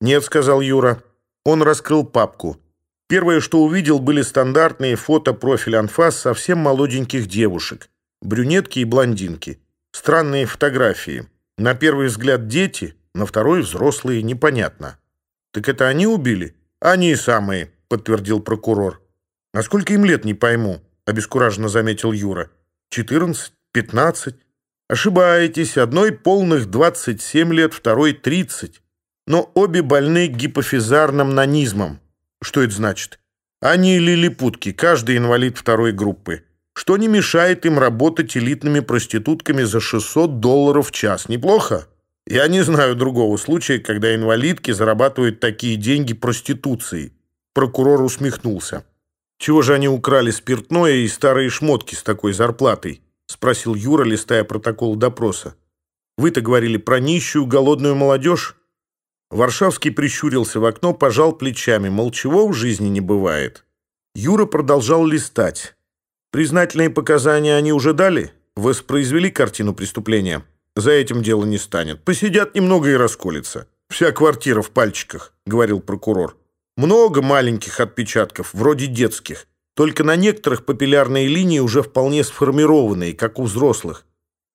«Нет», — сказал Юра. Он раскрыл папку. Первое, что увидел, были стандартные фото профиль анфас совсем молоденьких девушек. Брюнетки и блондинки. Странные фотографии. На первый взгляд дети, на второй взрослые, непонятно. «Так это они убили?» «Они самые», — подтвердил прокурор. «А сколько им лет, не пойму», — обескураженно заметил Юра. «Четырнадцать? Пятнадцать?» «Ошибаетесь. Одной полных двадцать семь лет, второй тридцать. но обе больны гипофизарным нанизмом. Что это значит? Они лилипутки, каждый инвалид второй группы, что не мешает им работать элитными проститутками за 600 долларов в час. Неплохо? Я не знаю другого случая, когда инвалидки зарабатывают такие деньги проституцией. Прокурор усмехнулся. «Чего же они украли спиртное и старые шмотки с такой зарплатой?» – спросил Юра, листая протокол допроса. «Вы-то говорили про нищую, голодную молодежь?» Варшавский прищурился в окно, пожал плечами, мол, чего в жизни не бывает. Юра продолжал листать. Признательные показания они уже дали? Воспроизвели картину преступления? За этим дело не станет. Посидят немного и расколется. Вся квартира в пальчиках, говорил прокурор. Много маленьких отпечатков, вроде детских. Только на некоторых папиллярные линии уже вполне сформированные, как у взрослых.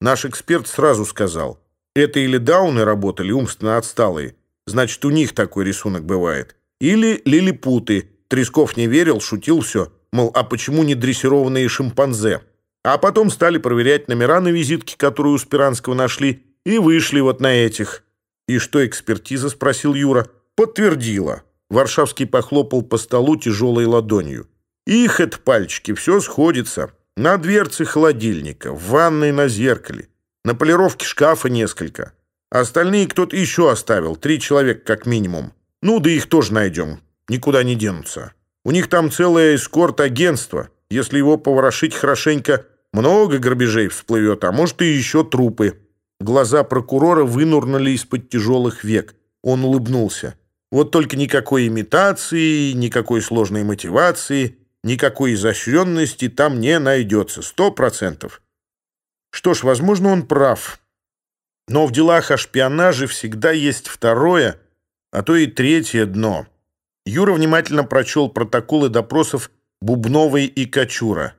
Наш эксперт сразу сказал, это или дауны работали, умственно отсталые, Значит, у них такой рисунок бывает. Или лилипуты. Тресков не верил, шутил все. Мол, а почему не дрессированные шимпанзе? А потом стали проверять номера на визитке, которую у Спиранского нашли, и вышли вот на этих. «И что экспертиза?» — спросил Юра. «Подтвердила». Варшавский похлопал по столу тяжелой ладонью. «Их это пальчики, все сходится. На дверце холодильника, в ванной на зеркале, на полировке шкафа несколько». Остальные кто-то еще оставил, три человека как минимум. Ну да их тоже найдем, никуда не денутся. У них там целое эскорт-агентство. Если его поворошить хорошенько, много грабежей всплывет, а может и еще трупы. Глаза прокурора вынурнули из-под тяжелых век. Он улыбнулся. Вот только никакой имитации, никакой сложной мотивации, никакой изощренности там не найдется. Сто процентов. Что ж, возможно, он прав. Но в делах о шпионаже всегда есть второе, а то и третье дно. Юра внимательно прочел протоколы допросов Бубновой и Кочура.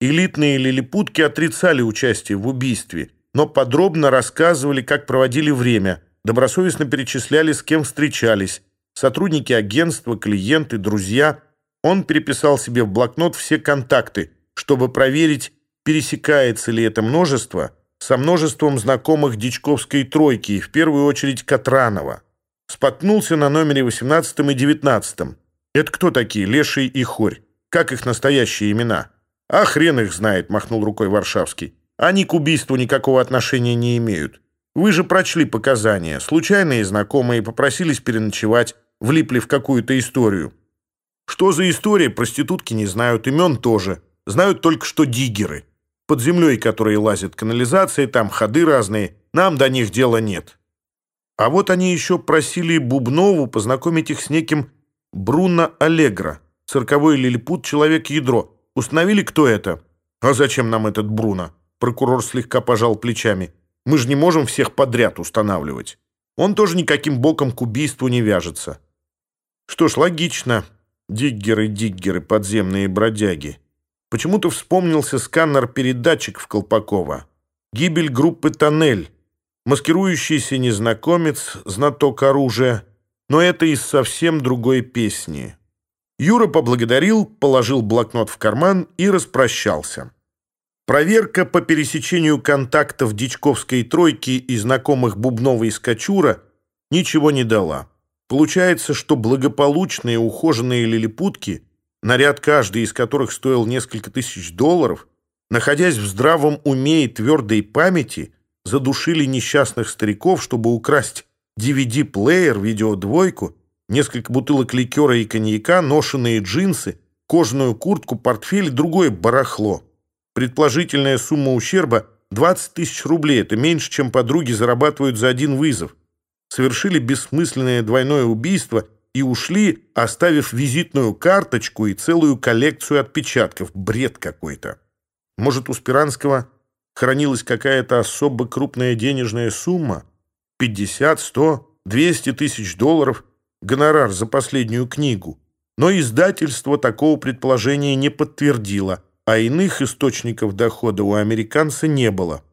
Элитные лилипутки отрицали участие в убийстве, но подробно рассказывали, как проводили время, добросовестно перечисляли, с кем встречались, сотрудники агентства, клиенты, друзья. Он переписал себе в блокнот все контакты, чтобы проверить, пересекается ли это множество – со множеством знакомых Дичковской тройки, и в первую очередь Катранова. Споткнулся на номере 18 и 19. Это кто такие, Леший и Хорь? Как их настоящие имена? А хрен их знает, махнул рукой Варшавский. Они к убийству никакого отношения не имеют. Вы же прочли показания. Случайные знакомые попросились переночевать, влипли в какую-то историю. Что за история, проститутки не знают, имен тоже. Знают только, что диггеры под землей, Под землей, подземлей, лазит канализация, там ходы разные. Нам до них дела нет. А вот они еще просили Бубнову познакомить их с неким Бруно Аллегро, цирковой лилипут, человек-ядро. Установили, кто это? А зачем нам этот Бруно? Прокурор слегка пожал плечами. Мы же не можем всех подряд устанавливать. Он тоже никаким боком к убийству не вяжется. Что ж, логично. Диггеры-диггеры, подземные бродяги почему то вспомнился сканер-передатчик в Колпакова. Гибель группы «Тоннель», маскирующийся незнакомец, знаток оружия, но это из совсем другой песни. Юра поблагодарил, положил блокнот в карман и распрощался. Проверка по пересечению контактов Дичковской тройки и знакомых Бубнова и Скачура ничего не дала. Получается, что благополучные ухоженные лилипутки – наряд каждый из которых стоил несколько тысяч долларов, находясь в здравом уме и твердой памяти, задушили несчастных стариков, чтобы украсть DVD-плеер, видеодвойку, несколько бутылок ликера и коньяка, ношенные джинсы, кожаную куртку, портфель и другое барахло. Предположительная сумма ущерба – 20 тысяч рублей. Это меньше, чем подруги зарабатывают за один вызов. Совершили бессмысленное двойное убийство – и ушли, оставив визитную карточку и целую коллекцию отпечатков. Бред какой-то. Может, у Спиранского хранилась какая-то особо крупная денежная сумма? 50, 100, 200 тысяч долларов? Гонорар за последнюю книгу. Но издательство такого предположения не подтвердило, а иных источников дохода у американца не было.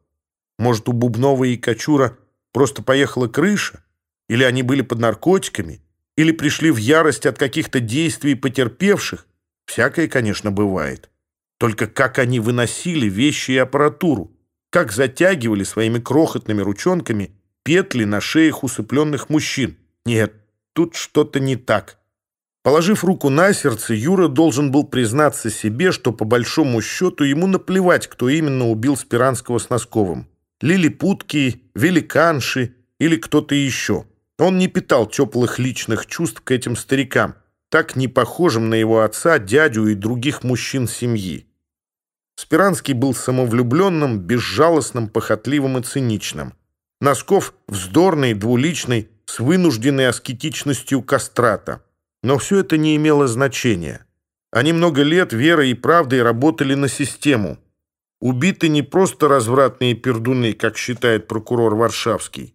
Может, у Бубнова и Кочура просто поехала крыша? Или они были под наркотиками? Или пришли в ярость от каких-то действий потерпевших? Всякое, конечно, бывает. Только как они выносили вещи и аппаратуру? Как затягивали своими крохотными ручонками петли на шеях усыпленных мужчин? Нет, тут что-то не так. Положив руку на сердце, Юра должен был признаться себе, что по большому счету ему наплевать, кто именно убил Спиранского с Носковым. Лилипутки, великанши или кто-то еще. Он не питал теплых личных чувств к этим старикам, так не похожим на его отца, дядю и других мужчин семьи. Спиранский был самовлюбленным, безжалостным, похотливым и циничным. Носков – вздорный, двуличный, с вынужденной аскетичностью кастрата. Но все это не имело значения. Они много лет верой и правдой работали на систему. Убиты не просто развратные пердуны, как считает прокурор Варшавский.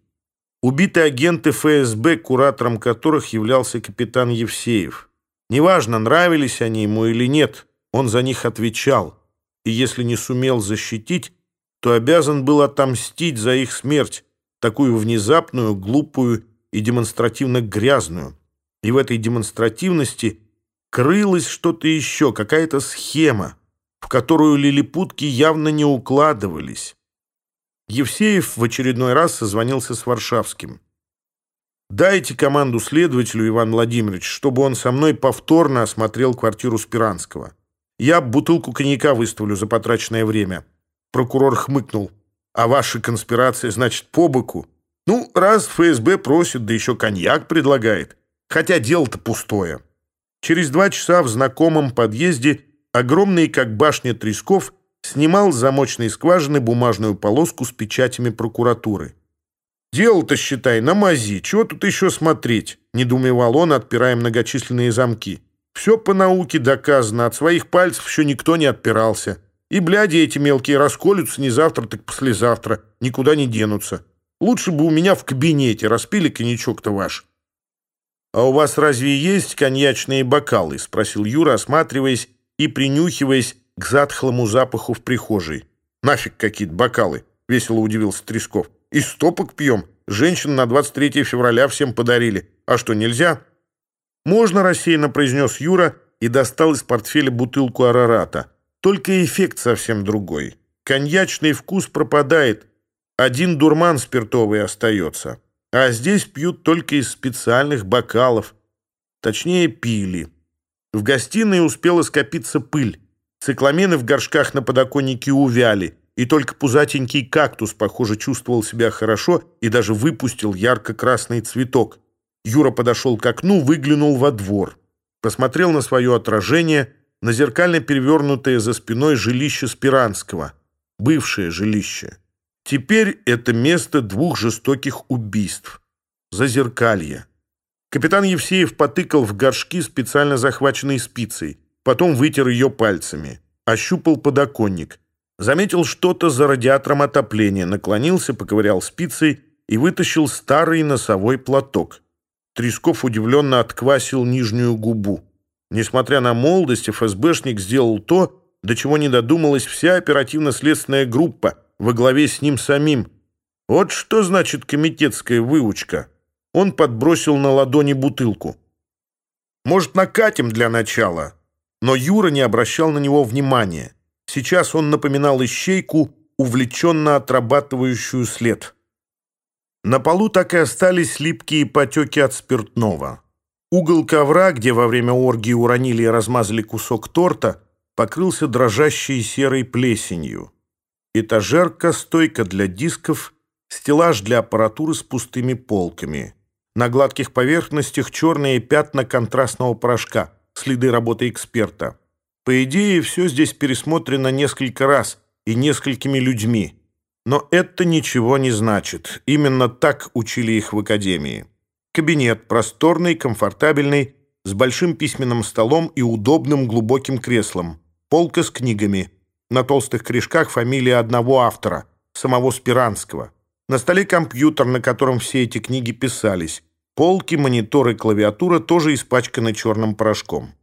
Убиты агенты ФСБ, куратором которых являлся капитан Евсеев. Неважно, нравились они ему или нет, он за них отвечал. И если не сумел защитить, то обязан был отомстить за их смерть, такую внезапную, глупую и демонстративно грязную. И в этой демонстративности крылось что-то еще, какая-то схема, в которую лилипутки явно не укладывались. Евсеев в очередной раз созвонился с Варшавским. «Дайте команду следователю, Иван Владимирович, чтобы он со мной повторно осмотрел квартиру Спиранского. Я бутылку коньяка выставлю за потраченное время». Прокурор хмыкнул. «А ваша конспирация, значит, по боку?» Ну, раз ФСБ просит, да еще коньяк предлагает. Хотя дело-то пустое. Через два часа в знакомом подъезде огромный, как башня Тресков, снимал замочной скважины бумажную полоску с печатями прокуратуры. «Дело-то, считай, на мази, чего тут еще смотреть?» — недоумевал он, отпирая многочисленные замки. «Все по науке доказано, от своих пальцев еще никто не отпирался. И бляди эти мелкие расколются не завтра, так послезавтра, никуда не денутся. Лучше бы у меня в кабинете распили коньячок-то ваш». «А у вас разве есть коньячные бокалы?» — спросил Юра, осматриваясь и принюхиваясь, к затхлому запаху в прихожей. «Нафиг какие-то бокалы!» — весело удивился Тресков. «Из стопок пьем. Женщин на 23 февраля всем подарили. А что, нельзя?» «Можно», — рассеянно произнес Юра и достал из портфеля бутылку арарата. «Только эффект совсем другой. Коньячный вкус пропадает, один дурман спиртовый остается. А здесь пьют только из специальных бокалов. Точнее, пили. В гостиной успела скопиться пыль. Цикламены в горшках на подоконнике увяли, и только пузатенький кактус, похоже, чувствовал себя хорошо и даже выпустил ярко-красный цветок. Юра подошел к окну, выглянул во двор. Посмотрел на свое отражение, на зеркально перевернутое за спиной жилище Спиранского. Бывшее жилище. Теперь это место двух жестоких убийств. Зазеркалье. Капитан Евсеев потыкал в горшки специально захваченной спицей, потом вытер ее пальцами, ощупал подоконник, заметил что-то за радиатором отопления, наклонился, поковырял спицей и вытащил старый носовой платок. Тресков удивленно отквасил нижнюю губу. Несмотря на молодость, ФСБшник сделал то, до чего не додумалась вся оперативно-следственная группа — во главе с ним самим. Вот что значит комитетская выучка. Он подбросил на ладони бутылку. Может, накатим для начала? но Юра не обращал на него внимания. Сейчас он напоминал ищейку, увлеченно отрабатывающую след. На полу так и остались липкие потеки от спиртного. Угол ковра, где во время оргии уронили и размазали кусок торта, покрылся дрожащей серой плесенью. Этажерка, стойка для дисков, стеллаж для аппаратуры с пустыми полками. На гладких поверхностях черные пятна контрастного порошка – следы работы эксперта. По идее, все здесь пересмотрено несколько раз и несколькими людьми. Но это ничего не значит. Именно так учили их в академии. Кабинет просторный, комфортабельный, с большим письменным столом и удобным глубоким креслом. Полка с книгами – на толстых крышках фамилия одного автора, самого Спиранского. На столе компьютер, на котором все эти книги писались. Полки, мониторы, клавиатура тоже испачканы черным порошком.